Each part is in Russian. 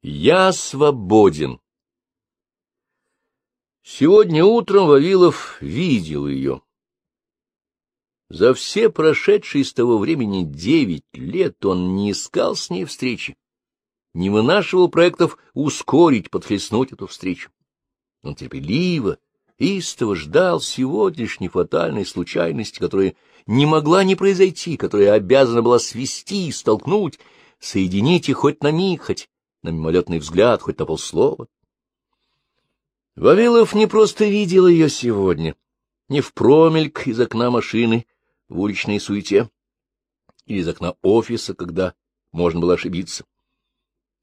Я свободен. Сегодня утром Вавилов видел ее. За все прошедшие с того времени девять лет он не искал с ней встречи, не вынашивал проектов ускорить, подхлестнуть эту встречу. Он терпеливо, истово ждал сегодняшней фатальной случайности, которая не могла не произойти, которая обязана была свести, столкнуть, соединить их хоть на миг, хоть на мимолетный взгляд, хоть на полслова. Вавилов не просто видел ее сегодня, не в промельк из окна машины в уличной суете или из окна офиса, когда можно было ошибиться.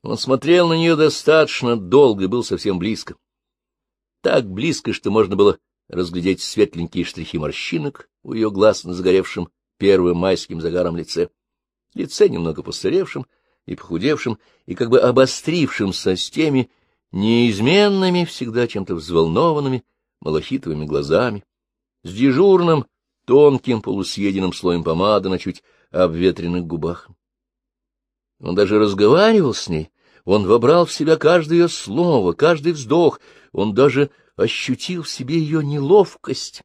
Он смотрел на нее достаточно долго и был совсем близко. Так близко, что можно было разглядеть светленькие штрихи морщинок у ее глаз на загоревшем первым майским загаром лице, лице немного постаревшем, и похудевшим, и как бы обострившимся с теми неизменными, всегда чем-то взволнованными, малахитовыми глазами, с дежурным, тонким, полусъеденным слоем помады на чуть обветренных губах. Он даже разговаривал с ней, он вобрал в себя каждое слово, каждый вздох, он даже ощутил в себе ее неловкость.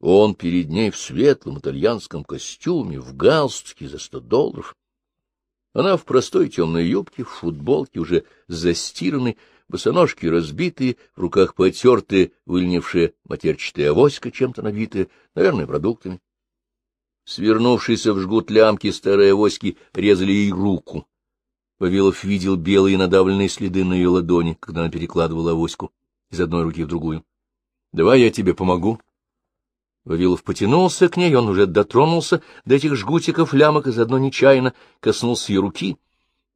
Он перед ней в светлом итальянском костюме, в галстуке за сто долларов, она в простой темной юбке, в футболке, уже застиранной, босоножки разбитые, в руках потертые, выльнившие матерчатая авоська, чем-то набитая, наверное, продуктами. Свернувшиеся в жгут лямки старые авоськи резали ей руку. Павелов видел белые надавленные следы на ее ладони, когда она перекладывала авоську из одной руки в другую. — Давай я тебе помогу, Вавилов потянулся к ней, он уже дотронулся до этих жгутиков лямок и заодно нечаянно коснулся ее руки.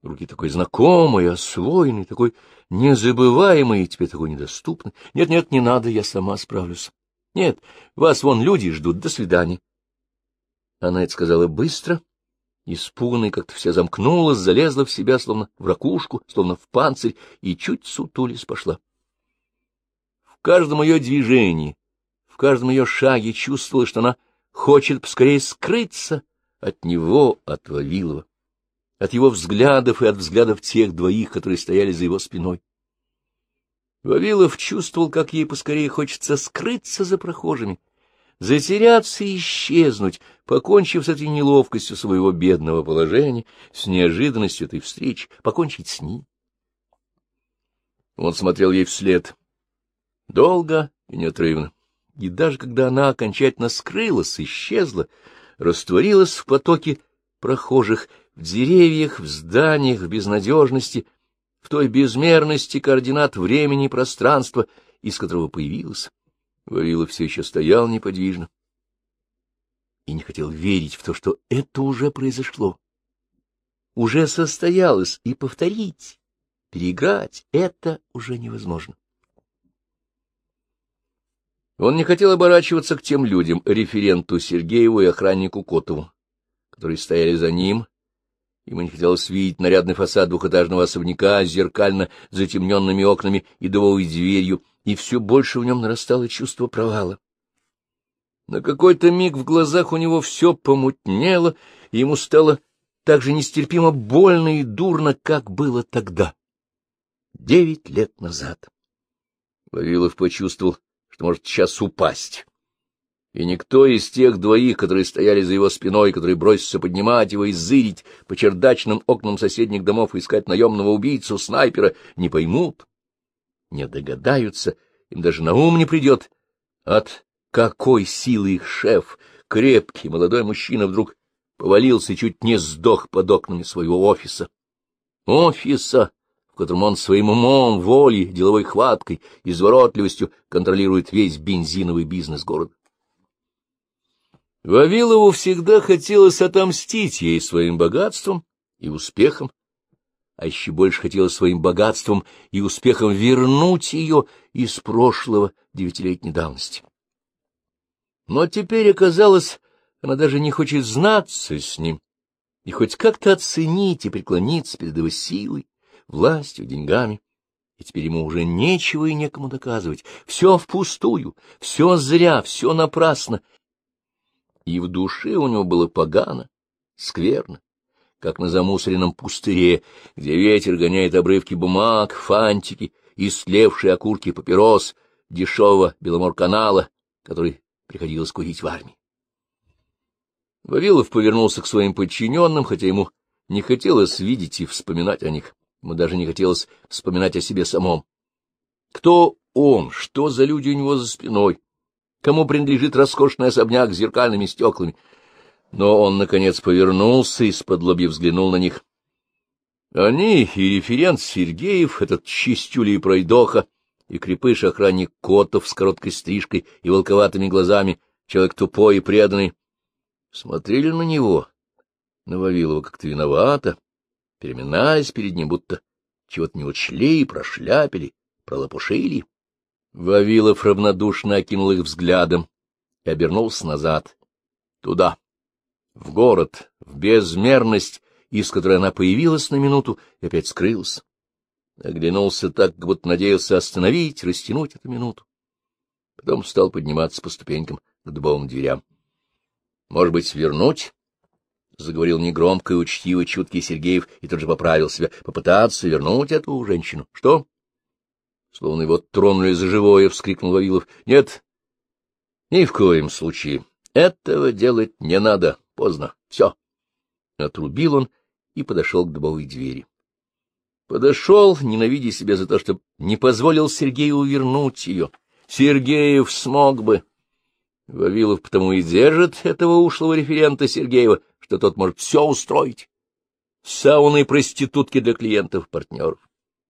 Руки такой знакомой, освоенной, такой незабываемой и теперь такой недоступной. Нет-нет, не надо, я сама справлюсь. Нет, вас вон люди ждут, до свидания. Она это сказала быстро, испуганной, как-то вся замкнулась, залезла в себя, словно в ракушку, словно в панцирь, и чуть сутулись пошла. В каждом ее движении в каждом ее шаге чувствовала, что она хочет поскорее скрыться от него, от Вавилова, от его взглядов и от взглядов тех двоих, которые стояли за его спиной. Вавилов чувствовал, как ей поскорее хочется скрыться за прохожими, затеряться и исчезнуть, покончив с этой неловкостью своего бедного положения, с неожиданностью этой встречи, покончить с ней. Он смотрел ей вслед, долго и неотрывно и даже когда она окончательно скрылась, исчезла, растворилась в потоке прохожих, в деревьях, в зданиях, в безнадежности, в той безмерности координат времени и пространства, из которого появилась, Вавилов все еще стоял неподвижно и не хотел верить в то, что это уже произошло. Уже состоялось, и повторить, переиграть — это уже невозможно. Он не хотел оборачиваться к тем людям, референту Сергееву и охраннику Котову, которые стояли за ним. Ему не хотелось видеть нарядный фасад двухэтажного особняка с зеркально затемненными окнами и дубовой дверью, и все больше в нем нарастало чувство провала. На какой-то миг в глазах у него все помутнело, и ему стало так же нестерпимо больно и дурно, как было тогда, девять лет назад. Вавилов почувствовал, что может сейчас упасть. И никто из тех двоих, которые стояли за его спиной, которые бросятся поднимать его и зырить по чердачным окнам соседних домов и искать наемного убийцу, снайпера, не поймут, не догадаются, им даже на ум не придет, от какой силы их шеф, крепкий молодой мужчина, вдруг повалился и чуть не сдох под окнами своего офиса. Офиса, котором он своим умом, волей, деловой хваткой, изворотливостью контролирует весь бензиновый бизнес города. Вавилову всегда хотелось отомстить ей своим богатством и успехом, а еще больше хотелось своим богатством и успехом вернуть ее из прошлого девятилетней давности. Но теперь оказалось, она даже не хочет знаться с ним и хоть как-то оценить и преклониться перед его силой, властью, деньгами. И теперь ему уже нечего и некому доказывать. Все впустую, все зря, все напрасно. И в душе у него было погано, скверно, как на замусоренном пустыре, где ветер гоняет обрывки бумаг, фантики и слевшие окурки папирос дешевого Беломор-канала, который приходилось курить в армии. Вавилов повернулся к своим подчиненным, хотя ему не хотелось видеть и вспоминать о них. Ему даже не хотелось вспоминать о себе самом. Кто он? Что за люди у него за спиной? Кому принадлежит роскошный особняк с зеркальными стеклами? Но он, наконец, повернулся и с-под взглянул на них. Они и референт Сергеев, этот чистюли и пройдоха, и крепыш-охранник Котов с короткой стрижкой и волковатыми глазами, человек тупой и преданный, смотрели на него, на Вавилова как-то виновато, переминаясь перед ним, будто чего-то не учли, прошляпили, пролопушили. Вавилов равнодушно окинул их взглядом и обернулся назад. Туда, в город, в безмерность, из которой она появилась на минуту и опять скрылась. Оглянулся так, как будто надеялся остановить, растянуть эту минуту. Потом стал подниматься по ступенькам к дубовым дверям. — Может быть, вернуть? — заговорил негромко и учтиво чуткий Сергеев и тут же поправил себя. — Попытаться вернуть эту женщину. — Что? Словно его тронули за живое, — вскрикнул Вавилов. — Нет, ни в коем случае. Этого делать не надо. Поздно. Все. Отрубил он и подошел к дубовой двери. Подошел, ненавидя себя за то, что не позволил Сергею вернуть ее. Сергеев смог бы. Вавилов потому и держит этого ушлого референта Сергеева, что тот может все устроить. Сауны и проститутки для клиентов, партнеров,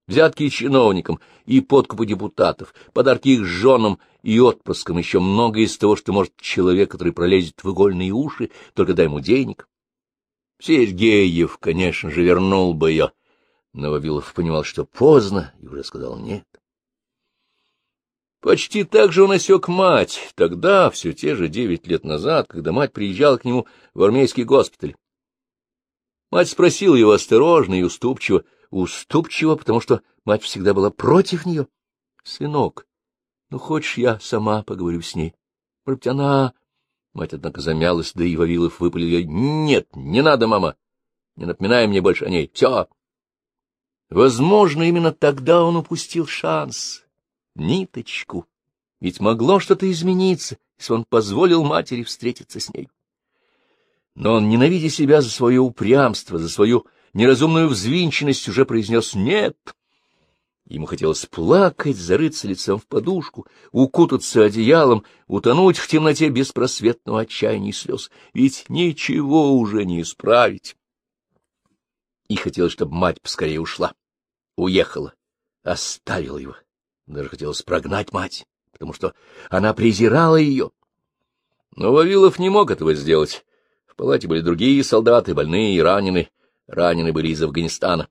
взятки чиновникам и подкупы депутатов, подарки их женам и отпускам, еще много из того, что может человек, который пролезет в игольные уши, только дай ему денег. Сергеев, конечно же, вернул бы ее, но Вавилов понимал, что поздно, и уже сказал нет. Почти так же он осек мать, тогда, все те же девять лет назад, когда мать приезжала к нему в армейский госпиталь. Мать спросила его осторожно и уступчиво, уступчиво, потому что мать всегда была против нее. — Сынок, ну, хочешь, я сама поговорю с ней? Может быть, она... Мать, однако, замялась, да и Вавилов выпалил ее. — Нет, не надо, мама. Не напоминай мне больше о ней. Все. Возможно, именно тогда он упустил шанс ниточку. Ведь могло что-то измениться, если он позволил матери встретиться с ней. Но он, ненавидя себя за свое упрямство, за свою неразумную взвинченность, уже произнес «нет». Ему хотелось плакать, зарыться лицом в подушку, укутаться одеялом, утонуть в темноте беспросветного отчаяния и слез, ведь ничего уже не исправить. И хотелось, чтобы мать поскорее ушла, уехала, оставила его. Даже хотелось прогнать мать, потому что она презирала ее. Но Вавилов не мог этого сделать. В палате были другие солдаты, больные и ранены. Ранены были из Афганистана.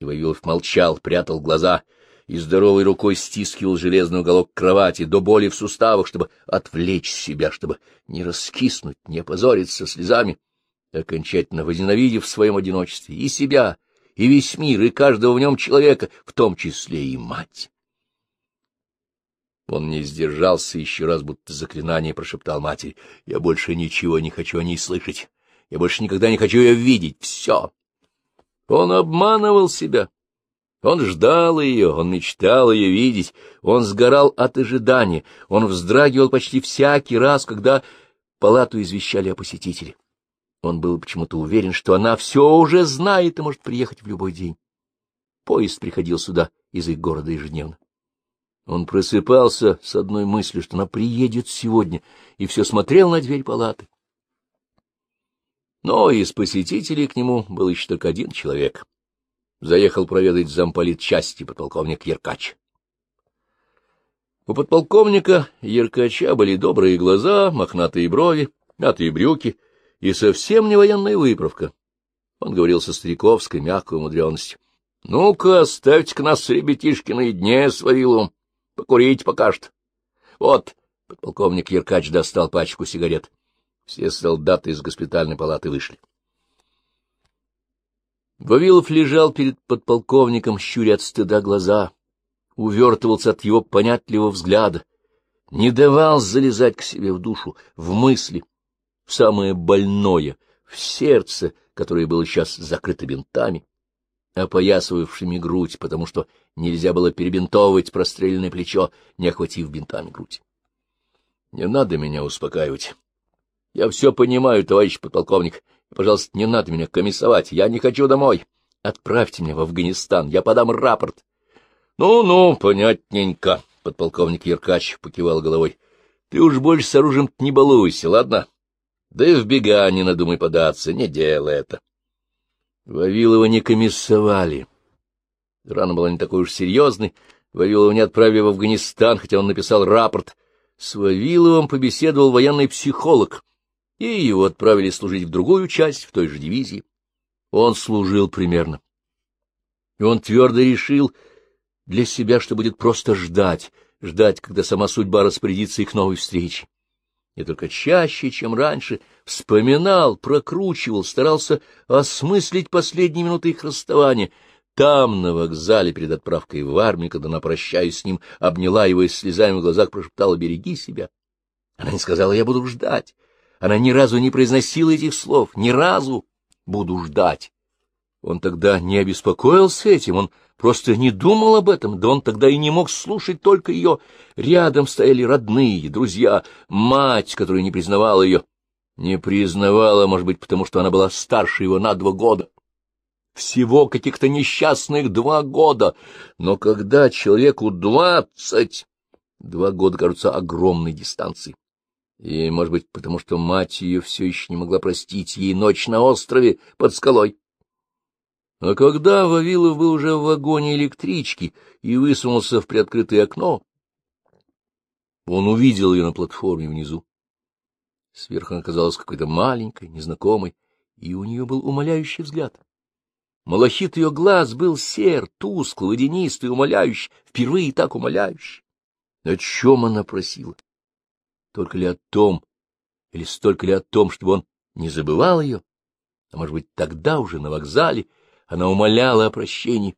И Вавилов молчал, прятал глаза и здоровой рукой стискивал железный уголок кровати до боли в суставах, чтобы отвлечь себя, чтобы не раскиснуть, не опозориться слезами, окончательно возненавидев в своем одиночестве и себя, и весь мир, и каждого в нем человека, в том числе и мать. Он не сдержался еще раз, будто заклинание прошептал матери. — Я больше ничего не хочу о ней слышать. Я больше никогда не хочу ее видеть. Все. Он обманывал себя. Он ждал ее, он мечтал ее видеть, он сгорал от ожидания, он вздрагивал почти всякий раз, когда палату извещали о посетителе. Он был почему-то уверен, что она все уже знает и может приехать в любой день. Поезд приходил сюда из их города ежедневно. Он просыпался с одной мыслью, что она приедет сегодня, и все смотрел на дверь палаты. Но из посетителей к нему был еще только один человек. Заехал проведать замполит части подполковник Еркач. У подполковника Еркача были добрые глаза, мохнатые брови, мятые брюки и совсем не военная выправка. Он говорил со стариковской мягкой умудренностью. — Ну-ка, оставьте-ка нас, ребятишки, наедине с Вавиловым. Покурить покажет. Вот, подполковник Еркач достал пачку сигарет. Все солдаты из госпитальной палаты вышли. Вавилов лежал перед подполковником, щуря от стыда глаза, увертывался от его понятливого взгляда, не давал залезать к себе в душу, в мысли, в самое больное, в сердце, которое было сейчас закрыто бинтами, опоясывавшими грудь, потому что нельзя было перебинтовывать простреленное плечо, не охватив бинтами грудь. — Не надо меня успокаивать. Я все понимаю, товарищ подполковник. Пожалуйста, не надо меня комиссовать. Я не хочу домой. Отправьте меня в Афганистан. Я подам рапорт. Ну — Ну-ну, понятненько, — подполковник Яркач покивал головой. — Ты уж больше с оружием не балуйся, ладно? Да и в бега не надумай податься, не делай это. Вавилова не комиссовали. Рана была не такой уж серьезной. Вавилова не отправили в Афганистан, хотя он написал рапорт. С Вавиловым побеседовал военный психолог, и его отправили служить в другую часть, в той же дивизии. Он служил примерно. И он твердо решил для себя, что будет просто ждать, ждать, когда сама судьба распорядится их новой встречи и только чаще, чем раньше, вспоминал, прокручивал, старался осмыслить последние минуты их расставания. Там, на вокзале, перед отправкой в армию, когда она, прощаясь с ним, обняла его и с слезами в глазах прошептала «Береги себя». Она не сказала «Я буду ждать». Она ни разу не произносила этих слов, ни разу «буду ждать». Он тогда не обеспокоился этим, он просто не думал об этом, да он тогда и не мог слушать только ее. Рядом стояли родные, друзья, мать, которая не признавала ее. Не признавала, может быть, потому что она была старше его на два года. Всего каких-то несчастных два года. Но когда человеку двадцать, два года кажутся огромной дистанцией. И, может быть, потому что мать ее все еще не могла простить ей ночь на острове под скалой. А когда Вавилов был уже в вагоне электрички и высунулся в приоткрытое окно, он увидел ее на платформе внизу. Сверху она казалась какой-то маленькой, незнакомой, и у нее был умоляющий взгляд. Малахит ее глаз был сер, тусклый, водянистый, умоляющий, впервые так умоляющий. О чем она просила? Только ли о том, или столько ли о том, чтобы он не забывал ее? А может быть, тогда уже на вокзале она умоляла о прощении.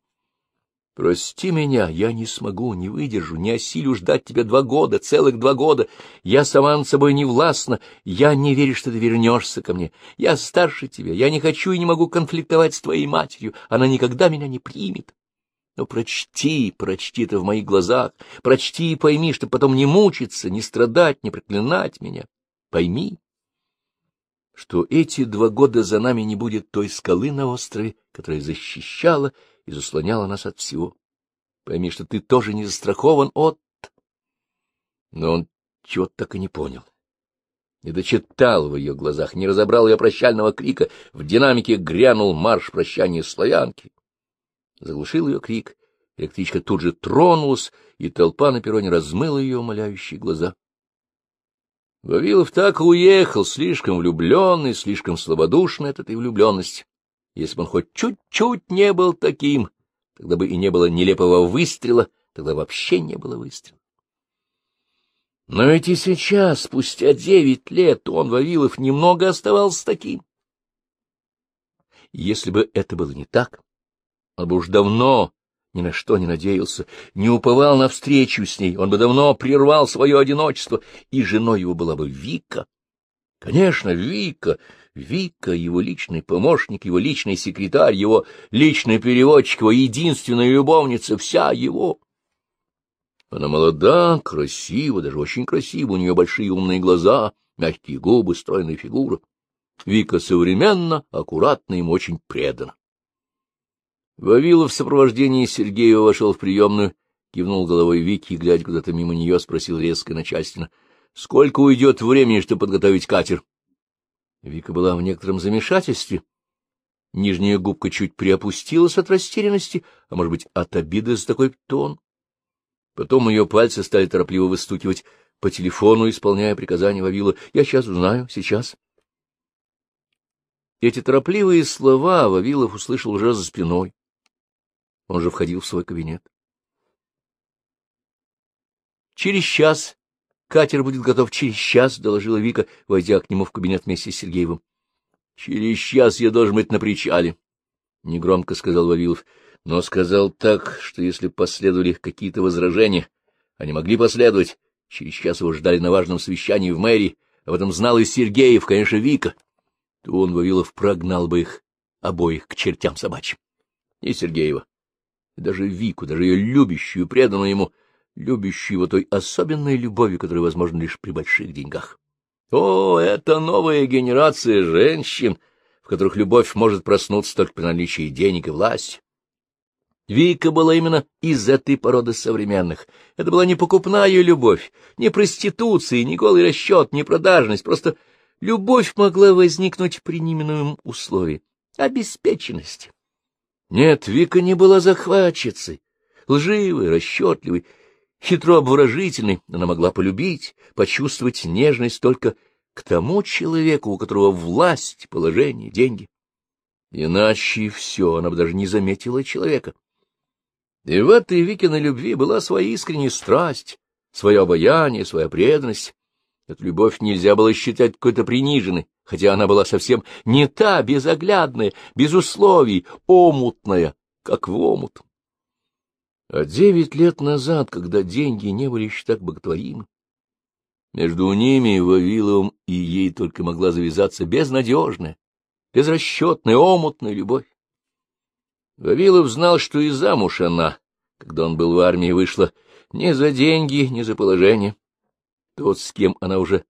Прости меня, я не смогу, не выдержу, не осилю ждать тебя два года, целых два года. Я сама над собой не властна, я не верю, что ты вернешься ко мне. Я старше тебя, я не хочу и не могу конфликтовать с твоей матерью, она никогда меня не примет. Но прочти, прочти это в моих глазах, прочти и пойми, что потом не мучиться, не страдать, не проклинать меня. Пойми, что эти два года за нами не будет той скалы на острове, которая защищала и заслоняла нас от всего. Пойми, что ты тоже не застрахован от... Но он чего-то так и не понял. Не дочитал в ее глазах, не разобрал ее прощального крика. В динамике грянул марш прощания славянки. Заглушил ее крик. Электричка тут же тронулась, и толпа на перроне размыла ее умоляющие глаза. Вавилов так уехал, слишком влюбленный, слишком слабодушный от этой влюбленности. Если бы он хоть чуть-чуть не был таким, тогда бы и не было нелепого выстрела, тогда вообще не было выстрела. Но ведь и сейчас, спустя девять лет, он, Вавилов, немного оставался таким. Если бы это было не так, он бы уж давно ни на что не надеялся, не уповал на встречу с ней, он бы давно прервал свое одиночество, и женой его была бы Вика. Конечно, Вика, Вика, его личный помощник, его личный секретарь, его личный переводчик, его единственная любовница, вся его. Она молода, красива, даже очень красива, у нее большие умные глаза, мягкие губы, стройная фигура. Вика современно, аккуратно, ему очень предана. Вавилов в сопровождении Сергеева вошел в приемную, кивнул головой Вики и, глядя куда-то мимо нее, спросил резко начальственно, — Сколько уйдет времени, чтобы подготовить катер? Вика была в некотором замешательстве. Нижняя губка чуть приопустилась от растерянности, а, может быть, от обиды за такой тон. Потом ее пальцы стали торопливо выстукивать по телефону, исполняя приказания Вавила. — Я сейчас узнаю, сейчас. Эти торопливые слова Вавилов услышал уже за спиной. Он же входил в свой кабинет. Через час катер будет готов через час, — доложила Вика, войдя к нему в кабинет вместе с Сергеевым. — Через час я должен быть на причале, — негромко сказал Вавилов, но сказал так, что если последовали какие-то возражения, они могли последовать. Через час его ждали на важном совещании в мэрии, об этом знал и Сергеев, конечно, Вика. То он, Вавилов, прогнал бы их обоих к чертям собачьим. И Сергеева, и даже Вику, даже ее любящую, преданную ему, любящую его той особенной любовью, которая возможна лишь при больших деньгах. О, это новая генерация женщин, в которых любовь может проснуться только при наличии денег и власти. Вика была именно из этой породы современных. Это была не покупная любовь, не проституция, не голый расчет, не продажность, просто любовь могла возникнуть при неминуемом условии — обеспеченности. Нет, Вика не была захватчицей, лживой, расчетливой, хитро обворожительной, она могла полюбить, почувствовать нежность только к тому человеку, у которого власть, положение, деньги. Иначе все, она бы даже не заметила человека. И в этой Викиной любви была своя искренняя страсть, свое обаяние, своя преданность. Эту любовь нельзя было считать какой-то приниженной, хотя она была совсем не та, безоглядная, без условий, омутная, как в омут. А девять лет назад, когда деньги не были еще так боготворимы, между ними, Вавиловым и ей только могла завязаться безнадежная, безрасчетная, омутная любовь. Вавилов знал, что и замуж она, когда он был в армии, вышла не за деньги, не за положение. Тот, с кем она уже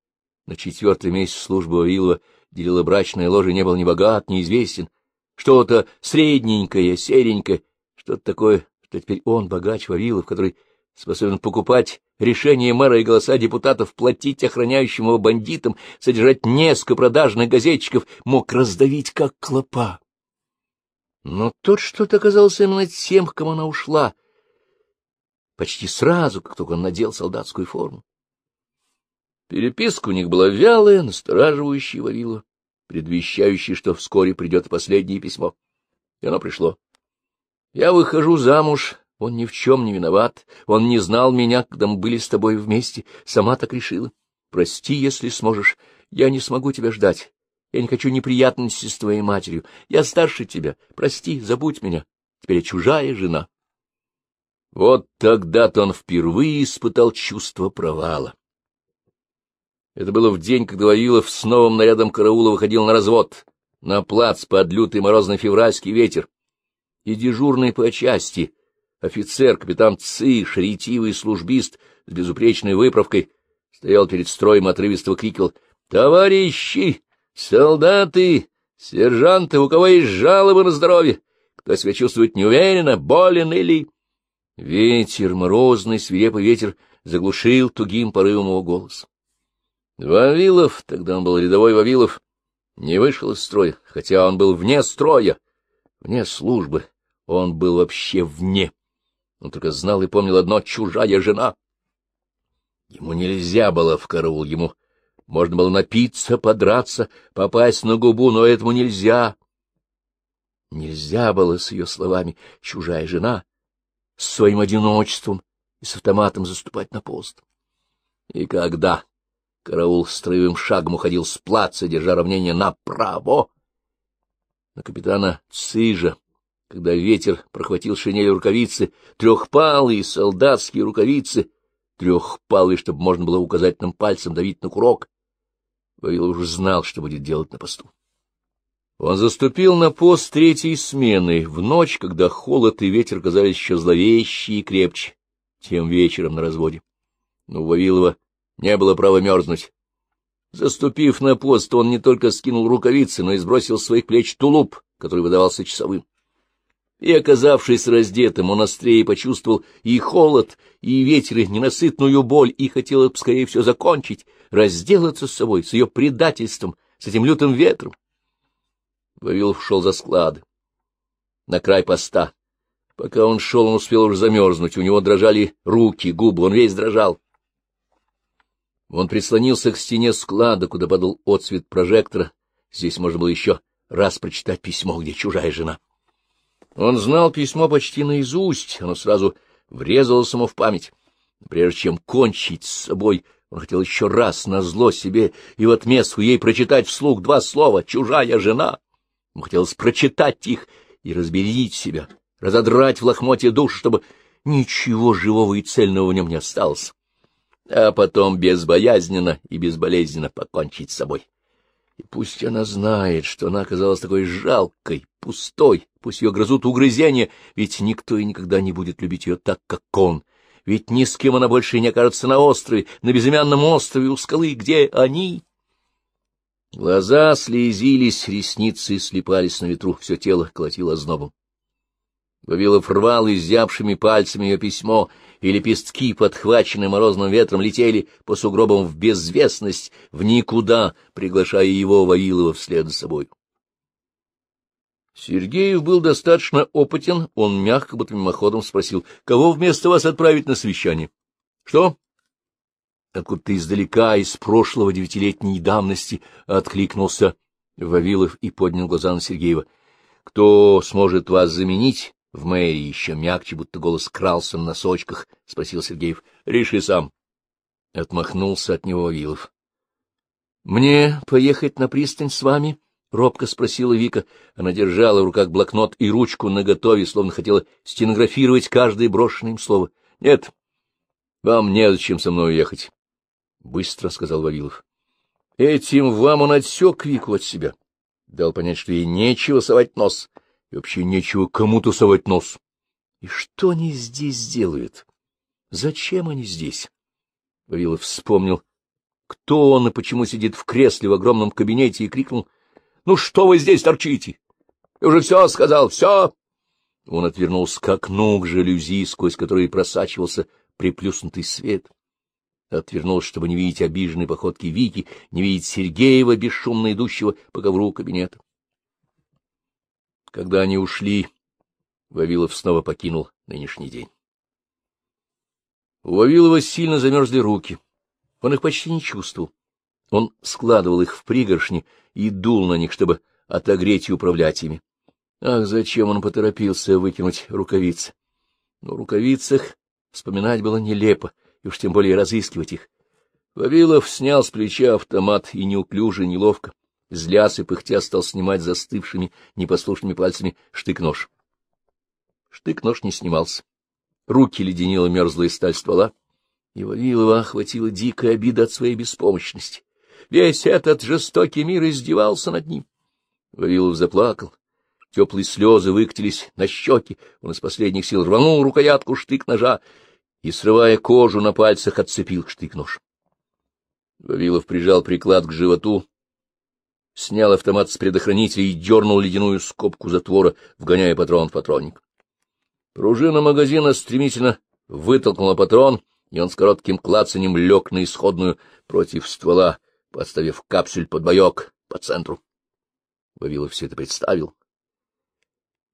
на четвертый месяц службы Вавилова делила брачное ложе, не был ни богат, ни известен. Что-то средненькое, серенькое, что-то такое, что теперь он, богач Вавилов, который способен покупать решения мэра и голоса депутатов, платить охраняющим его бандитам, содержать несколько продажных газетчиков, мог раздавить как клопа. Но тот что-то оказался именно тем, к кому она ушла, почти сразу, как только он надел солдатскую форму. Переписка у них была вялая, настораживающая Вавилова, предвещающая, что вскоре придет последнее письмо. И оно пришло. Я выхожу замуж, он ни в чем не виноват, он не знал меня, когда мы были с тобой вместе, сама так решила. Прости, если сможешь, я не смогу тебя ждать. Я не хочу неприятностей с твоей матерью. Я старше тебя. Прости, забудь меня. Теперь я чужая жена. Вот тогда-то он впервые испытал чувство провала. Это было в день, когда Вавилов с новым нарядом караула выходил на развод, на плац под лютый морозный февральский ветер. И дежурный по части, офицер, капитан Цыш, ретивый службист с безупречной выправкой, стоял перед строем отрывисто крикал «Товарищи! Солдаты, сержанты, у кого есть жалобы на здоровье? Кто себя чувствует неуверенно, болен или... Ветер, морозный, свирепый ветер, заглушил тугим порывом его голос. Вавилов, тогда он был рядовой Вавилов, не вышел из строя, хотя он был вне строя, вне службы, он был вообще вне. Он только знал и помнил одно — чужая жена. Ему нельзя было в караул, ему можно было напиться, подраться, попасть на губу, но этому нельзя. Нельзя было с ее словами «чужая жена», с своим одиночеством и с автоматом заступать на пост. И когда караул строевым шагом уходил с плаца, держа равнение направо, на капитана Цижа, когда ветер прохватил шинель рукавицы, трехпалые солдатские рукавицы, трехпалые, чтобы можно было указательным пальцем давить на курок, Вавил уже знал, что будет делать на посту. Он заступил на пост третьей смены, в ночь, когда холод и ветер казались еще зловещие и крепче, тем вечером на разводе. Но у Вавилова не было права мерзнуть. Заступив на пост, он не только скинул рукавицы, но и сбросил с своих плеч тулуп, который выдавался часовым. И, оказавшись раздетым, он острее почувствовал и холод, и ветер, и ненасытную боль, и хотел скорее все закончить, разделаться с собой, с ее предательством, с этим лютым ветром. Вавилов шел за склады, на край поста. Пока он шел, он успел уже замерзнуть, у него дрожали руки, губы, он весь дрожал. Он прислонился к стене склада, куда падал отсвет прожектора. Здесь можно было еще раз прочитать письмо, где чужая жена. Он знал письмо почти наизусть, оно сразу врезалось ему в память. Прежде чем кончить с собой, он хотел еще раз на зло себе и в отместку ей прочитать вслух два слова «чужая жена». Ему хотелось прочитать их и разберить себя, разодрать в лохмотье душу, чтобы ничего живого и цельного в нем не осталось, а потом безбоязненно и безболезненно покончить с собой. И пусть она знает, что она оказалась такой жалкой, пустой, пусть ее грызут угрызения, ведь никто и никогда не будет любить ее так, как он. Ведь ни с кем она больше не окажется на острове, на безымянном острове у скалы, где они... Глаза слезились, ресницы слепались на ветру, все тело колотило знобом. Вавилов рвал изябшими пальцами ее письмо, и лепестки, подхваченные морозным ветром, летели по сугробам в безвестность, в никуда, приглашая его, Вавилова, вслед за собой. Сергеев был достаточно опытен, он мягко, будто мимоходом спросил, кого вместо вас отправить на совещание? — Что? Откуда-то издалека, из прошлого девятилетней давности, откликнулся Вавилов и поднял глаза на Сергеева. — Кто сможет вас заменить? В мэрии еще мягче, будто голос крался на носочках, — спросил Сергеев. — Реши сам. Отмахнулся от него Вавилов. — Мне поехать на пристань с вами? — робко спросила Вика. Она держала в руках блокнот и ручку наготове, словно хотела стенографировать каждое брошенное им слово. — Нет, вам незачем со мной ехать, — быстро сказал Вавилов. Этим вам он отсек Вику от себя. Дал понять, что ей нечего совать нос. — и вообще нечего кому-то совать нос. И что они здесь делают? Зачем они здесь? Вавилов вспомнил, кто он и почему сидит в кресле в огромном кабинете, и крикнул, — Ну что вы здесь торчите? Я уже все сказал, все! Он отвернулся к окну, к жалюзи, сквозь которые просачивался приплюснутый свет. Отвернулся, чтобы не видеть обиженной походки Вики, не видеть Сергеева, бесшумно идущего по ковру кабинета. Когда они ушли, Вавилов снова покинул нынешний день. У Вавилова сильно замерзли руки. Он их почти не чувствовал. Он складывал их в пригоршни и дул на них, чтобы отогреть и управлять ими. Ах, зачем он поторопился выкинуть рукавицы? Но о рукавицах вспоминать было нелепо, и уж тем более разыскивать их. Вавилов снял с плеча автомат и неуклюже, неловко злясь и пыхтя, стал снимать застывшими непослушными пальцами штык-нож. Штык-нож не снимался. Руки леденила мерзлая сталь ствола, и Вавилова охватила дикая обида от своей беспомощности. Весь этот жестокий мир издевался над ним. Вавилов заплакал. Теплые слезы выкатились на щеки. Он из последних сил рванул рукоятку штык-ножа и, срывая кожу на пальцах, отцепил штык-нож. Вавилов прижал приклад к животу, снял автомат с предохранителя и дернул ледяную скобку затвора, вгоняя патрон в патронник. Пружина магазина стремительно вытолкнула патрон, и он с коротким клацанем лег на исходную против ствола, подставив капсюль под боек по центру. Вавилов все это представил.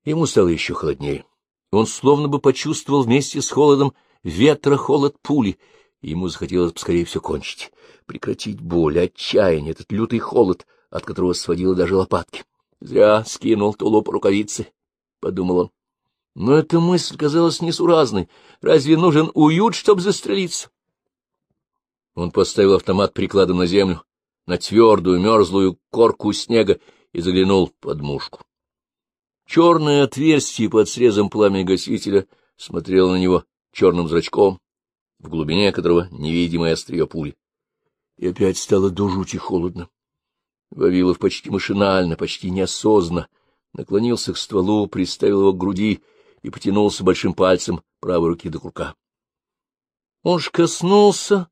Ему стало еще холоднее. Он словно бы почувствовал вместе с холодом ветра холод пули, и ему захотелось поскорее все кончить, прекратить боль, отчаяние, этот лютый холод — от которого сводило даже лопатки. Зря скинул тулуп рукавицы, — подумал он. Но эта мысль казалась несуразной. Разве нужен уют, чтобы застрелиться? Он поставил автомат прикладом на землю, на твердую мерзлую корку снега и заглянул под мушку. Черное отверстие под срезом пламя гасителя смотрело на него черным зрачком, в глубине которого невидимое острие пули. И опять стало до жути холодно. Вавилов почти машинально, почти неосознанно наклонился к стволу, приставил его к груди и потянулся большим пальцем правой руки до курка. Он ж коснулся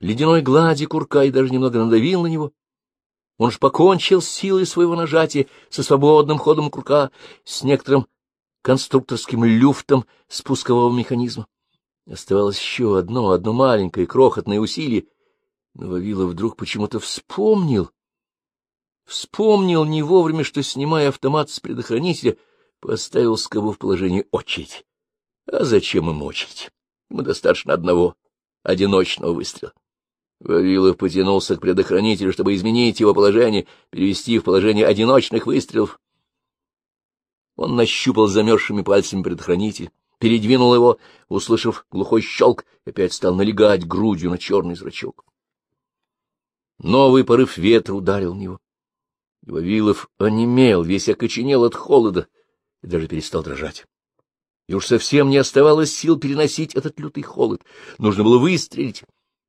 ледяной глади курка и даже немного надавил на него. Он ж покончил силой своего нажатия со свободным ходом курка, с некоторым конструкторским люфтом спускового механизма. Оставалось еще одно, одно маленькое крохотное усилие, но Вавилов вдруг почему-то вспомнил. Вспомнил не вовремя, что, снимая автомат с предохранителя, поставил скобу в положение очередь. А зачем им очередь? Ему достаточно одного, одиночного выстрела. Вавилов потянулся к предохранителю, чтобы изменить его положение, перевести в положение одиночных выстрелов. Он нащупал замерзшими пальцами предохранитель, передвинул его, услышав глухой щелк, опять стал налегать грудью на черный зрачок. Новый порыв ветра ударил в него. Вавилов онемел, весь окоченел от холода и даже перестал дрожать. И уж совсем не оставалось сил переносить этот лютый холод. Нужно было выстрелить.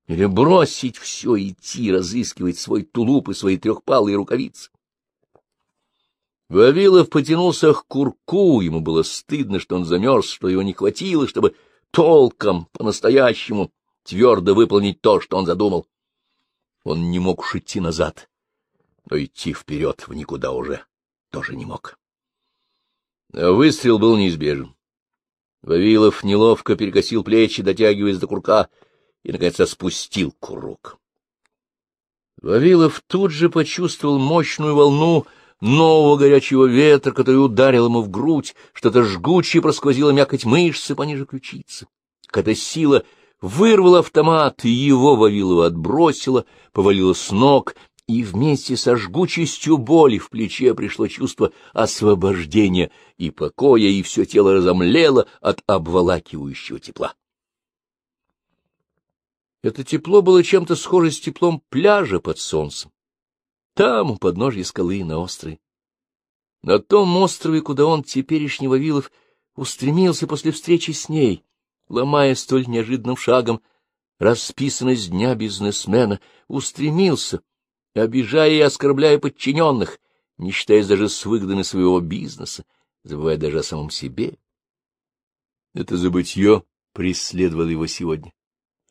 Или бросить все, идти, разыскивать свой тулуп и свои трехпалые рукавицы. Вавилов потянулся к курку, ему было стыдно, что он замерз, что его не хватило, чтобы толком, по-настоящему, твердо выполнить то, что он задумал. Он не мог уж идти назад, но идти вперед в никуда уже тоже не мог. А выстрел был неизбежен. Вавилов неловко перекосил плечи, дотягиваясь до курка, и, наконец, спустил курок. Вавилов тут же почувствовал мощную волну нового горячего ветра, который ударил ему в грудь, что-то жгучее просквозило мякоть мышцы пониже ключицы. Какая-то сила вырвала автомат, его Вавилова отбросила, повалила с ног, и вместе со жгучестью боли в плече пришло чувство освобождения и покоя, и все тело разомлело от обволакивающего тепла. Это тепло было чем-то схоже с теплом пляжа под солнцем. Там, у подножья скалы, на острове. На том острове, куда он, теперешний Вавилов, устремился после встречи с ней, ломая столь неожиданным шагом расписанность дня бизнесмена, устремился, обижая и оскорбляя подчиненных, не считаясь даже с выгодами своего бизнеса, забывая даже о самом себе. Это забытье преследовало его сегодня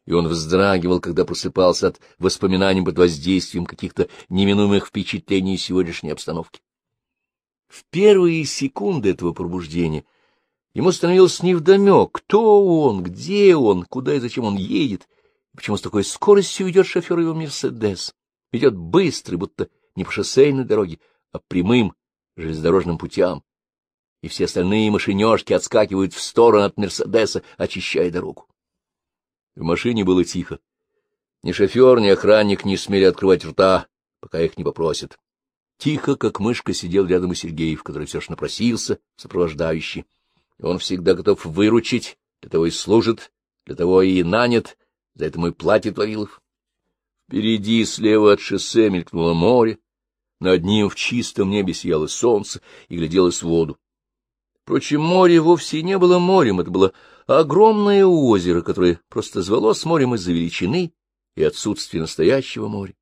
и он вздрагивал, когда просыпался от воспоминаний под воздействием каких-то неминуемых впечатлений сегодняшней обстановки. В первые секунды этого пробуждения ему становилось невдомек, кто он, где он, куда и зачем он едет, почему с такой скоростью идет шофер его «Мерседес». Идет быстро, будто не по шоссейной дороге, а прямым железнодорожным путям, и все остальные машинёшки отскакивают в сторону от «Мерседеса», очищая дорогу. В машине было тихо. Ни шофер, ни охранник не смели открывать рта, пока их не попросят. Тихо, как мышка, сидел рядом и Сергеев, который все же напросился, сопровождающий. Он всегда готов выручить, для того и служит, для того и нанят, за это мой платит Вавилов. Впереди, слева от шоссе, мелькнуло море, над ним в чистом небе сияло солнце и гляделось в воду. Впрочем, море вовсе не было морем, это было огромное озеро, которое просто звалось морем из-за величины и отсутствия настоящего моря.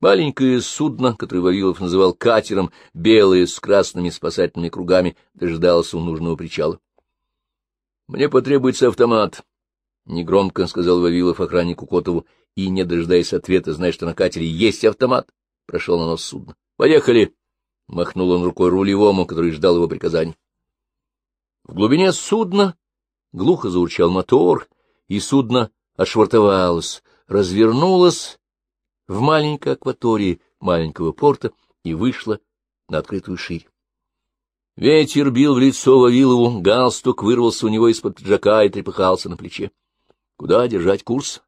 Маленькое судно, которое Вавилов называл катером, белое с красными спасательными кругами, дожидалось у нужного причала. — Мне потребуется автомат, — негромко сказал Вавилов охраннику Котову, и, не дожидаясь ответа, зная, что на катере есть автомат, прошел на нос судна. — Поехали! — махнул он рукой рулевому, который ждал его приказаний. В глубине судна глухо заурчал мотор, и судно отшвартовалось, развернулось в маленькой акватории маленького порта и вышло на открытую ширь. Ветер бил в лицо Вавилову, галстук вырвался у него из-под пиджака и трепыхался на плече. — Куда держать курс?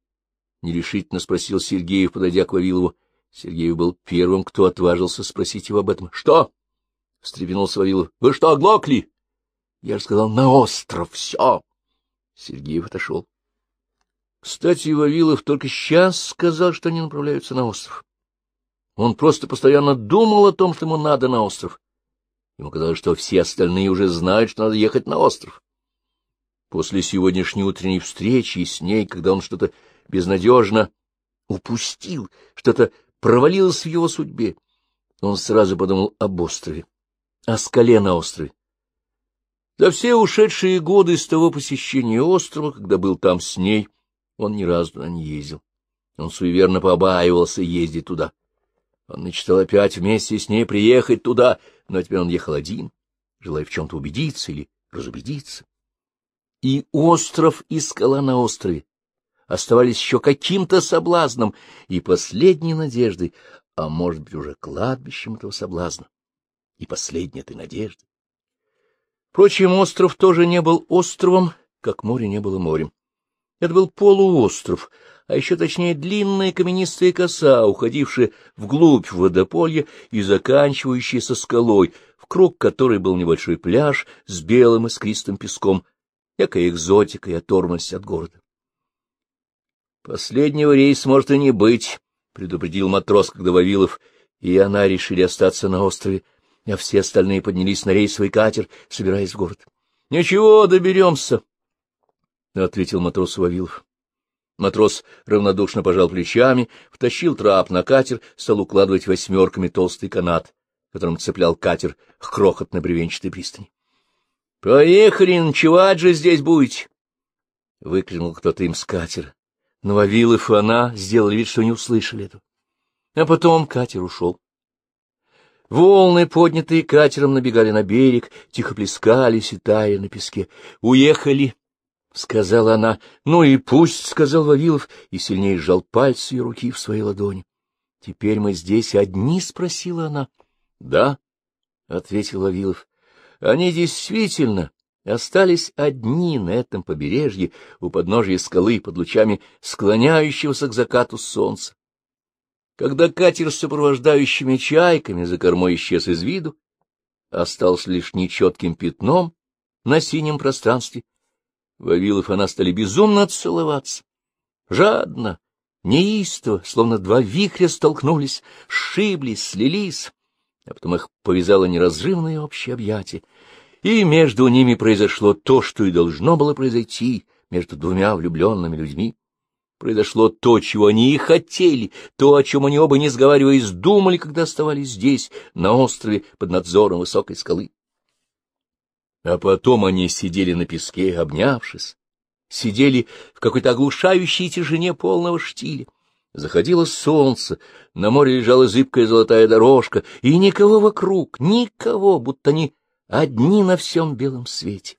— нерешительно спросил Сергеев, подойдя к Вавилову. Сергеев был первым, кто отважился спросить его об этом. — Что? — встрепенулся Вавилов. — Вы что, оглохли? — Я же сказал, на остров, все. Сергеев отошел. Кстати, Вавилов только сейчас сказал, что они направляются на остров. Он просто постоянно думал о том, что ему надо на остров. Ему казалось, что все остальные уже знают, что надо ехать на остров. После сегодняшней утренней встречи с ней, когда он что-то безнадежно упустил, что-то провалилось в его судьбе. Он сразу подумал об острове, о скале на острове. За все ушедшие годы с того посещения острова, когда был там с ней, он ни разу туда не ездил. Он суеверно побаивался ездить туда. Он мечтал опять вместе с ней приехать туда, но теперь он ехал один, желая в чем-то убедиться или разубедиться. И остров, и скала на острове оставались еще каким-то соблазном и последней надеждой, а может быть уже кладбищем этого соблазна и последней этой надежды. Впрочем, остров тоже не был островом, как море не было морем. Это был полуостров, а еще точнее длинная каменистая коса, уходившая вглубь водополья и заканчивающаяся скалой, в круг которой был небольшой пляж с белым искристым песком, некая экзотика и оторванность от города. Последнего рейса может и не быть, — предупредил матрос, когда Вавилов и она решили остаться на острове, а все остальные поднялись на рейсовый катер, собираясь в город. — Ничего, доберемся, — ответил матрос Вавилов. Матрос равнодушно пожал плечами, втащил трап на катер, стал укладывать восьмерками толстый канат, которым цеплял катер к крохотной бревенчатой пристани. — Поехали, ночевать же здесь будете! — выкрикнул кто-то им с катера. Но Вавилов и она сделали вид, что не услышали этого. А потом катер ушел. Волны, поднятые катером, набегали на берег, тихо плескались и таяли на песке. «Уехали!» — сказала она. «Ну и пусть!» — сказал Вавилов и сильнее сжал пальцы ее руки в своей ладони. «Теперь мы здесь одни?» — спросила она. «Да», — ответил Вавилов. «Они действительно остались одни на этом побережье у подножия скалы под лучами склоняющегося к закату солнца. Когда катер с сопровождающими чайками за кормой исчез из виду, остался лишь нечетким пятном на синем пространстве, Вавилов и она стали безумно целоваться. Жадно, неистово, словно два вихря столкнулись, сшиблись, слились, а потом их повязало неразрывное общее объятие, и между ними произошло то, что и должно было произойти между двумя влюбленными людьми. Произошло то, чего они и хотели, то, о чем они оба, не сговариваясь, думали, когда оставались здесь, на острове, под надзором высокой скалы. А потом они сидели на песке, обнявшись, сидели в какой-то оглушающей тишине полного штиля. Заходило солнце, на море лежала зыбкая золотая дорожка, и никого вокруг, никого, будто они одни на всем белом свете.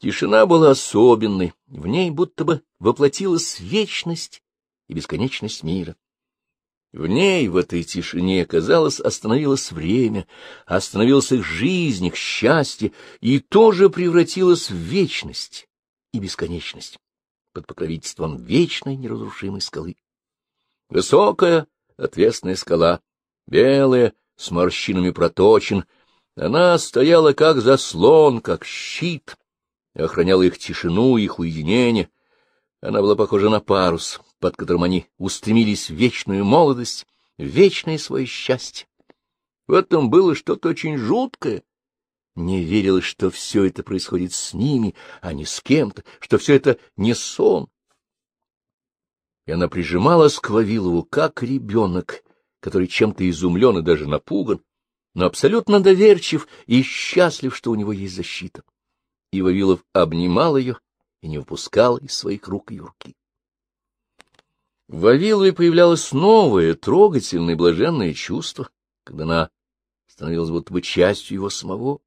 Тишина была особенной, в ней будто бы воплотилась вечность и бесконечность мира. В ней, в этой тишине, казалось, остановилось время, остановилась их жизнь, их счастье, и тоже превратилось в вечность и бесконечность под покровительством вечной неразрушимой скалы. Высокая, отвесная скала, белая, с морщинами проточин, она стояла как заслон, как щит, охраняла их тишину, их уединение. Она была похожа на парус, под которым они устремились в вечную молодость, в вечное свое счастье. В этом было что-то очень жуткое. Не верилось, что все это происходит с ними, а не с кем-то, что все это не сон. И она прижималась к Вавилову, как ребенок, который чем-то изумлен и даже напуган, но абсолютно доверчив и счастлив, что у него есть защита. И Вавилов обнимал ее и не выпускал из своих рук ее руки. Вавилове появлялось новое, трогательное, блаженное чувство, когда она становилась будто бы частью его самого.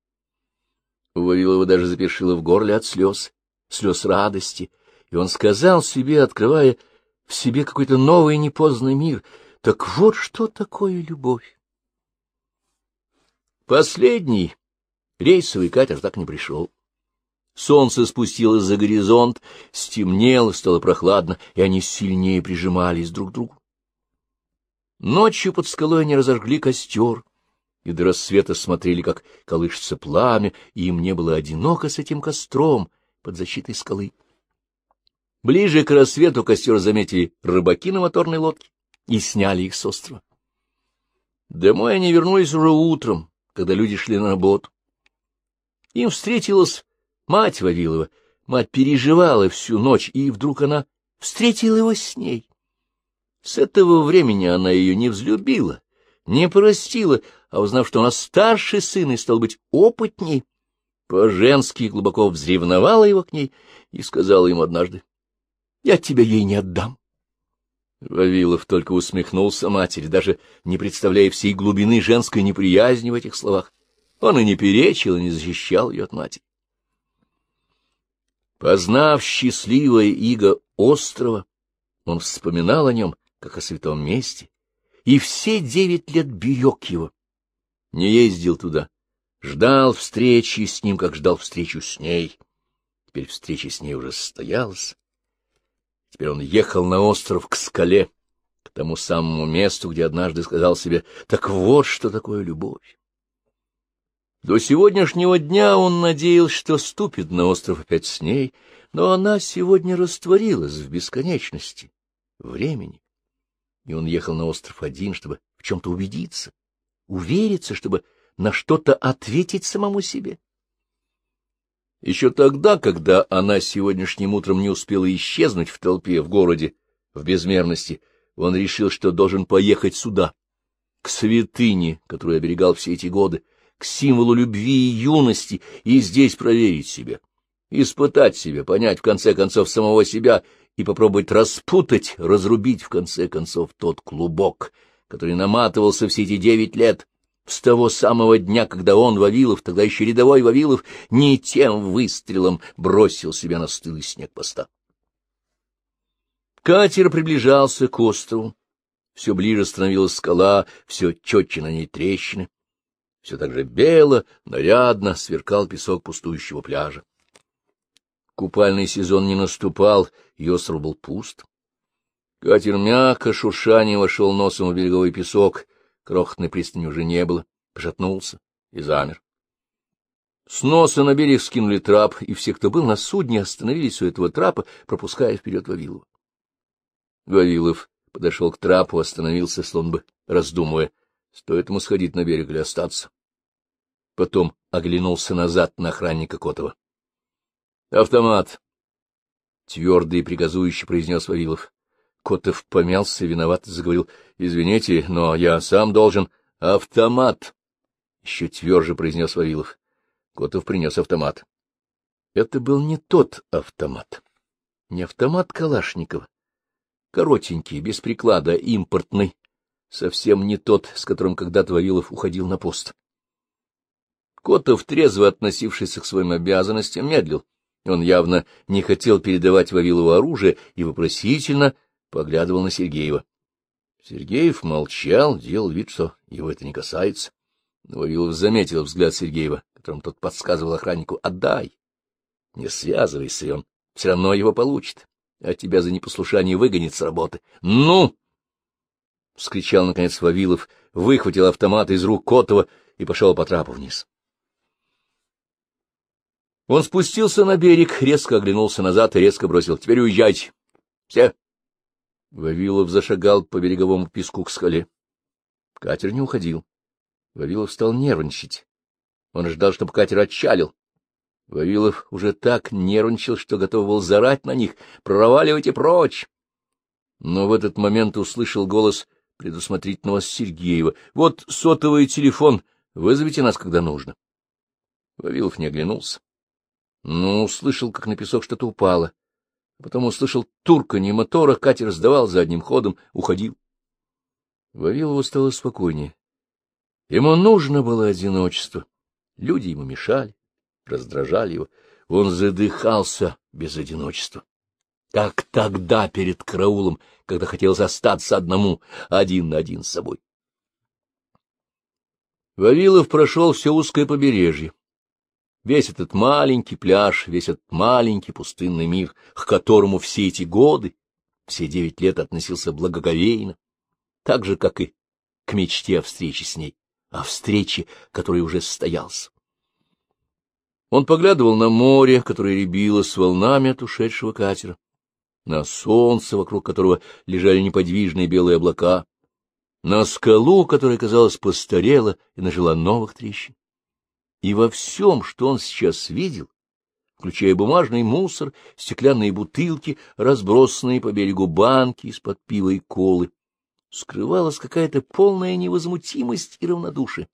Вавилова даже запешило в горле от слез, слез радости, и он сказал себе, открывая в себе какой-то новый непознанный мир, так вот что такое любовь. Последний рейсовый катер так не пришел. Солнце спустилось за горизонт, стемнело, стало прохладно, и они сильнее прижимались друг к другу. Ночью под скалой они разожгли костер, и до рассвета смотрели, как колышется пламя, и им не было одиноко с этим костром под защитой скалы. Ближе к рассвету костер заметили рыбаки на моторной лодке и сняли их с острова. Домой они вернулись уже утром, когда люди шли на работу. Им встретилась Мать Вавилова, мать переживала всю ночь, и вдруг она встретила его с ней. С этого времени она ее не взлюбила, не простила, а узнав, что она старший сын и стал быть опытней, по-женски глубоко взревновала его к ней и сказала ему однажды, — Я тебя ей не отдам. Вавилов только усмехнулся матери, даже не представляя всей глубины женской неприязни в этих словах. Он и не перечил, и не защищал ее от матери. Познав счастливое иго острова, он вспоминал о нем, как о святом месте, и все девять лет берег его. Не ездил туда, ждал встречи с ним, как ждал встречу с ней. Теперь встреча с ней уже состоялась. Теперь он ехал на остров к скале, к тому самому месту, где однажды сказал себе, так вот что такое любовь. До сегодняшнего дня он надеялся, что ступит на остров опять с ней, но она сегодня растворилась в бесконечности времени. И он ехал на остров один, чтобы в чем-то убедиться, увериться, чтобы на что-то ответить самому себе. Еще тогда, когда она сегодняшним утром не успела исчезнуть в толпе в городе, в безмерности, он решил, что должен поехать сюда, к святыне, которую оберегал все эти годы, к символу любви и юности, и здесь проверить себя, испытать себя, понять в конце концов самого себя и попробовать распутать, разрубить в конце концов тот клубок, который наматывался все эти девять лет, с того самого дня, когда он, Вавилов, тогда еще рядовой Вавилов, не тем выстрелом бросил себя на стылый снег поста. Катер приближался к острову. Все ближе становилась скала, все четче на ней трещины. Все так же бело, нарядно сверкал песок пустующего пляжа. Купальный сезон не наступал, и остров был пуст. Катер мягко, шуршание вошел носом в береговой песок, крохотной пристани уже не было, пошатнулся и замер. С носа на берег скинули трап, и все, кто был на судне, остановились у этого трапа, пропуская вперед Вавилова. Вавилов подошел к трапу, остановился, словно бы раздумывая, стоит ему сходить на берег или остаться. Потом оглянулся назад на охранника Котова. — Автомат! — твердо и приказующе произнес Вавилов. Котов помялся, виноват, заговорил. — Извините, но я сам должен... — Автомат! — еще тверже произнес Вавилов. Котов принес автомат. Это был не тот автомат. Не автомат Калашникова. Коротенький, без приклада, импортный. Совсем не тот, с которым когда-то Вавилов уходил на пост. Котов, трезво относившийся к своим обязанностям, медлил. Он явно не хотел передавать Вавилову оружие и вопросительно поглядывал на Сергеева. Сергеев молчал, делал вид, что его это не касается. Но Вавилов заметил взгляд Сергеева, которым тот подсказывал охраннику «отдай». Не связывайся, он все равно его получит, а тебя за непослушание выгонит с работы. «Ну!» — вскричал, наконец, Вавилов, выхватил автомат из рук Котова и пошел по трапу вниз. Он спустился на берег, резко оглянулся назад и резко бросил. — Теперь уезжайте. Все. Вавилов зашагал по береговому песку к скале. Катер не уходил. Вавилов стал нервничать. Он ждал, чтобы катер отчалил. Вавилов уже так нервничал, что готов был зарать на них. «Проваливайте прочь!» Но в этот момент услышал голос предусмотрительного Сергеева. «Вот сотовый телефон. Вызовите нас, когда нужно». Вавилов не оглянулся но услышал, как на песок что-то упало. Потом услышал турканье мотора, катер сдавал задним ходом, уходил. Вавилову стало спокойнее. Ему нужно было одиночество. Люди ему мешали, раздражали его. Он задыхался без одиночества. Как тогда перед караулом, когда хотел остаться одному, один на один с собой. Вавилов прошел все узкое побережье, весь этот маленький пляж, весь этот маленький пустынный мир, к которому все эти годы, все девять лет относился благоговейно, так же, как и к мечте о встрече с ней, о встрече, которая уже состоялась. Он поглядывал на море, которое рябилось волнами от ушедшего катера, на солнце, вокруг которого лежали неподвижные белые облака, на скалу, которая, казалось, постарела и нажила новых трещин. И во всем, что он сейчас видел, включая бумажный мусор, стеклянные бутылки, разбросанные по берегу банки из-под пива и колы, скрывалась какая-то полная невозмутимость и равнодушие.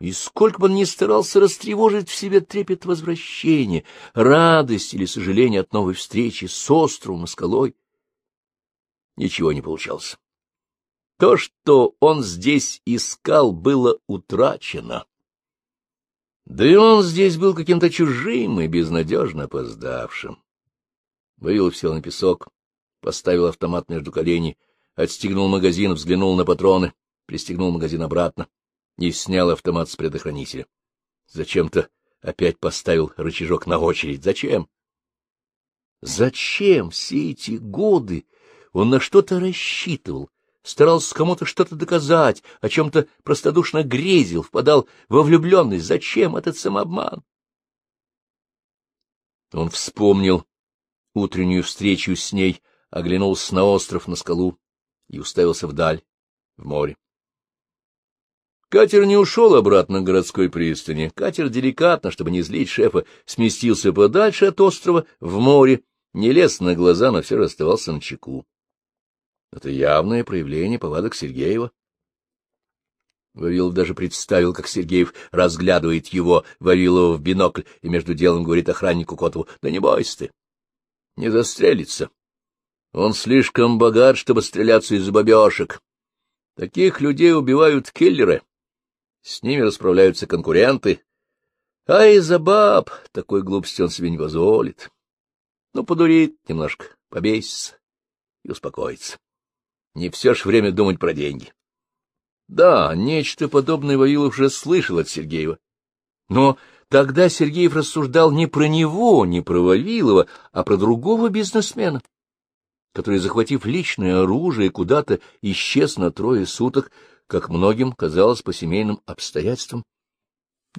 И сколько бы он ни старался растревожить в себе трепет возвращения, радость или сожаление от новой встречи с островом и скалой, ничего не получалось. То, что он здесь искал, было утрачено. Да и он здесь был каким-то чужим и безнадежно опоздавшим. Вавилов сел на песок, поставил автомат между коленей, отстегнул магазин, взглянул на патроны, пристегнул магазин обратно и снял автомат с предохранителя. Зачем-то опять поставил рычажок на очередь. Зачем? Зачем все эти годы он на что-то рассчитывал, старался кому-то что-то доказать, о чем-то простодушно грезил, впадал во влюбленность. Зачем этот самообман? Он вспомнил утреннюю встречу с ней, оглянулся на остров, на скалу и уставился вдаль, в море. Катер не ушел обратно к городской пристани. Катер деликатно, чтобы не злить шефа, сместился подальше от острова в море, не лез на глаза, но все оставался на чеку. Это явное проявление повадок Сергеева. Вавилов даже представил, как Сергеев разглядывает его, Вавилова в бинокль, и между делом говорит охраннику Котову, — Да не бойся ты, не застрелится. Он слишком богат, чтобы стреляться из бабешек. Таких людей убивают киллеры. С ними расправляются конкуренты. А из-за баб такой глупости он себе не позволит. Ну, подурит немножко, побесится и успокоится. Не все ж время думать про деньги. Да, нечто подобное Вавилов уже слышал от Сергеева. Но тогда Сергеев рассуждал не про него, не про Вавилова, а про другого бизнесмена, который, захватив личное оружие, куда-то исчез на трое суток, как многим казалось по семейным обстоятельствам.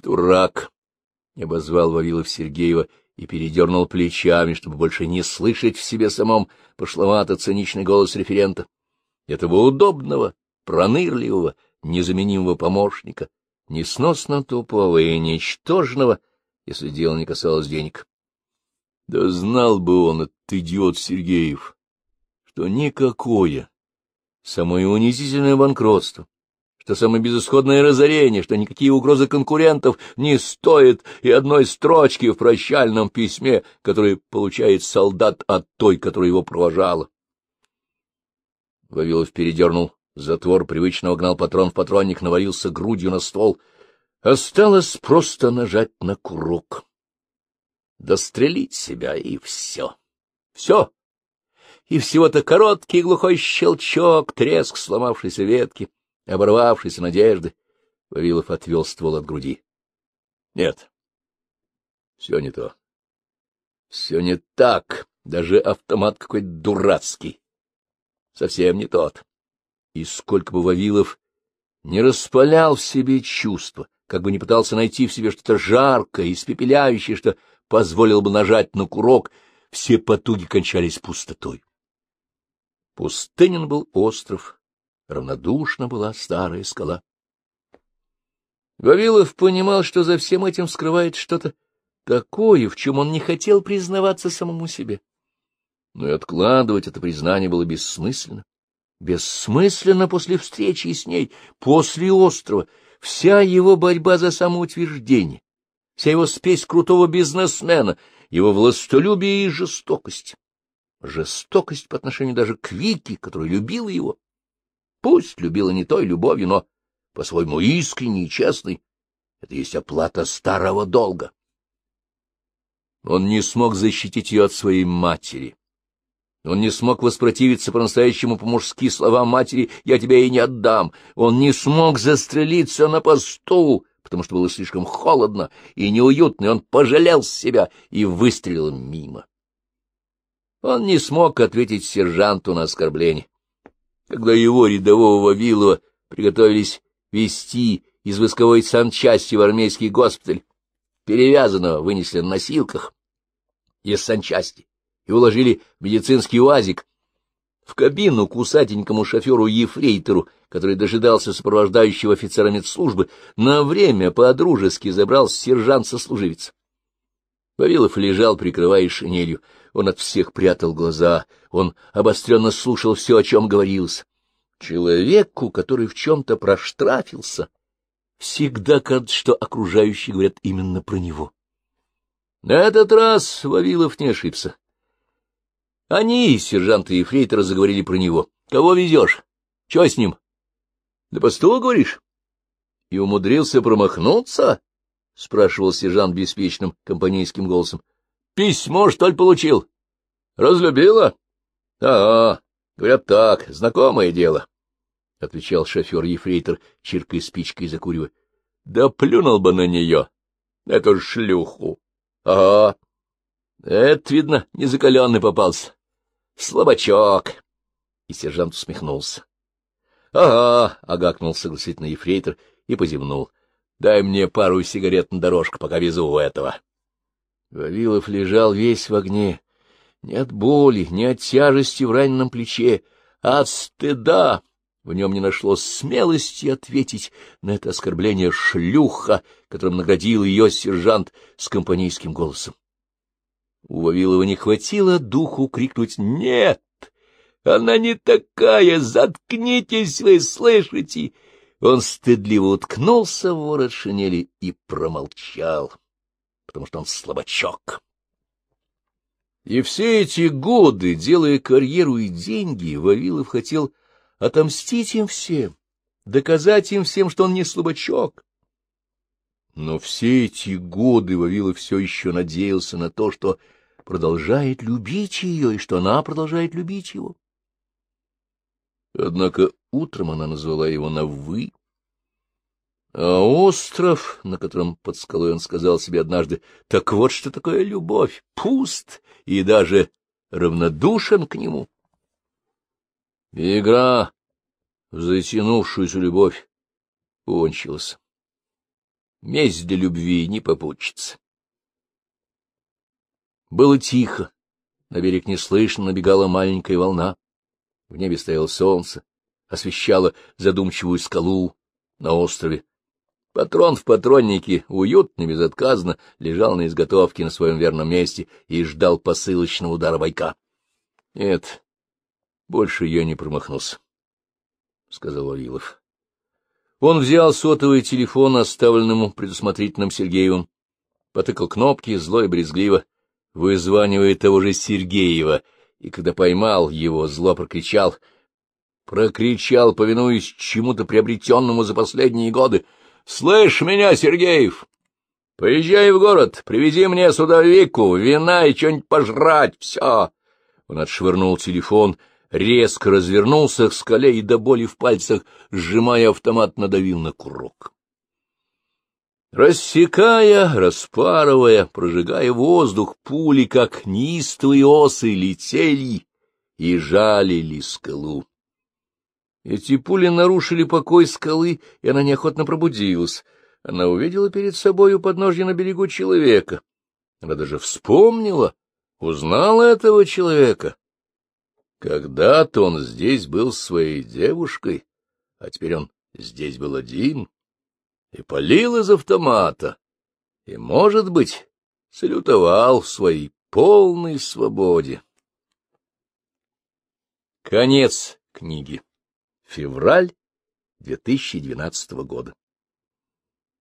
«Дурак!» — обозвал Вавилов Сергеева и передернул плечами, чтобы больше не слышать в себе самом пошловато-циничный голос референта. Этого удобного, пронырливого, незаменимого помощника, несносно тупого и ничтожного, если дело не касалось денег. Да знал бы он, этот идиот Сергеев, что никакое самое унизительное банкротство, что самое безысходное разорение, что никакие угрозы конкурентов не стоят и одной строчки в прощальном письме, которое получает солдат от той, которая его провожала. Вавилов передернул затвор, привычно вогнал патрон в патронник, навалился грудью на стол. Осталось просто нажать на курок. Дострелить себя, и все. Все. И всего-то короткий глухой щелчок, треск сломавшейся ветки, оборвавшейся надежды. Вавилов отвел ствол от груди. Нет, все не то. Все не так. Даже автомат какой-то дурацкий. Совсем не тот. И сколько бы Вавилов не распалял в себе чувства, как бы не пытался найти в себе что-то жаркое, испепеляющее, что позволило бы нажать на курок, все потуги кончались пустотой. Пустынен был остров, равнодушна была старая скала. Вавилов понимал, что за всем этим скрывает что-то такое, в чем он не хотел признаваться самому себе. Но и откладывать это признание было бессмысленно. Бессмысленно после встречи с ней, после острова, вся его борьба за самоутверждение, вся его спесь крутого бизнесмена, его властолюбие и жестокость. Жестокость по отношению даже к Вике, которая любила его. Пусть любила не той любовью, но по-своему искренней и честной. Это есть оплата старого долга. Он не смог защитить ее от своей матери. Он не смог воспротивиться по-настоящему по-мужски словам матери «я тебя и не отдам». Он не смог застрелиться на посту, потому что было слишком холодно и неуютно, и он пожалел себя и выстрелил мимо. Он не смог ответить сержанту на оскорбление когда его рядового Вавилова приготовились везти из войсковой санчасти в армейский госпиталь, перевязанного вынесли на носилках из санчасти и уложили в медицинский уазик, в кабину к усатенькому шоферу-ефрейтору, который дожидался сопровождающего офицера медслужбы, на время по-дружески забрал сержант-сослуживец. Вавилов лежал, прикрывая шинелью. Он от всех прятал глаза, он обостренно слушал все, о чем говорилось. Человеку, который в чем-то проштрафился, всегда кажется, что окружающие говорят именно про него. На этот раз Вавилов не ошибся. Они, сержанты и фрейтера, заговорили про него. «Кого везешь? Чего с ним?» «Да посту, говоришь?» «И умудрился промахнуться?» — спрашивал сержант беспечным компанейским голосом. Письмо, что ли, получил? Разлюбила? — А, говорят так, знакомое дело, — отвечал шофер-ефрейтор, чиркой спичкой закуривая. — Да плюнул бы на нее, эту шлюху. — Ага, это, видно, незакаленный попался. Слабачок. И сержант усмехнулся. — Ага, — агакнул согласительно ефрейтор и позевнул. — Дай мне пару сигарет на дорожку, пока везу этого. Вавилов лежал весь в огне, не от боли, не от тяжести в раненом плече, а от стыда. В нем не нашлось смелости ответить на это оскорбление шлюха, которым наградил ее сержант с компанейским голосом. У Вавилова не хватило духу крикнуть «Нет! Она не такая! Заткнитесь вы, слышите!» Он стыдливо уткнулся в ворот шинели и промолчал, потому что он слабачок. И все эти годы, делая карьеру и деньги, Вавилов хотел отомстить им всем, доказать им всем, что он не слабачок. Но все эти годы Вавилов все еще надеялся на то, что продолжает любить ее и что она продолжает любить его. Однако утром она назвала его на «вы», а остров, на котором под скалой он сказал себе однажды, так вот что такое любовь, пуст и даже равнодушен к нему. Игра в затянувшуюся любовь кончилась. Месть для любви не попутчится. Было тихо, на берег неслышно набегала маленькая волна. В небе стояло солнце, освещало задумчивую скалу на острове. Патрон в патроннике уютно, безотказно лежал на изготовке на своем верном месте и ждал посылочного удара бойка. Нет, больше я не промахнулся, — сказал Вавилов. Он взял сотовый телефон, оставленному предусмотрительным Сергеевым, потыкал кнопки, зло и брезгливо, вызванивая того же Сергеева, и когда поймал его, зло прокричал, прокричал, повинуясь чему-то приобретенному за последние годы, «Слышь меня, Сергеев! Поезжай в город, привези мне сюда Вику, вина и что-нибудь пожрать, все!» Он отшвырнул телефон, резко развернулся к скале и до боли в пальцах, сжимая автомат, надавил на курок. Рассекая, распарывая, прожигая воздух, пули, как неистовые осы, летели и жалили скалу. Эти пули нарушили покой скалы, и она неохотно пробудилась. Она увидела перед собой у подножья на берегу человека. Она даже вспомнила, узнала этого человека. Когда-то он здесь был своей девушкой, а теперь он здесь был один и полил из автомата, и, может быть, салютовал в своей полной свободе. Конец книги. Февраль 2012 года.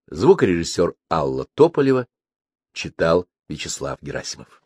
Звукорежиссер Алла Тополева читал Вячеслав Герасимов.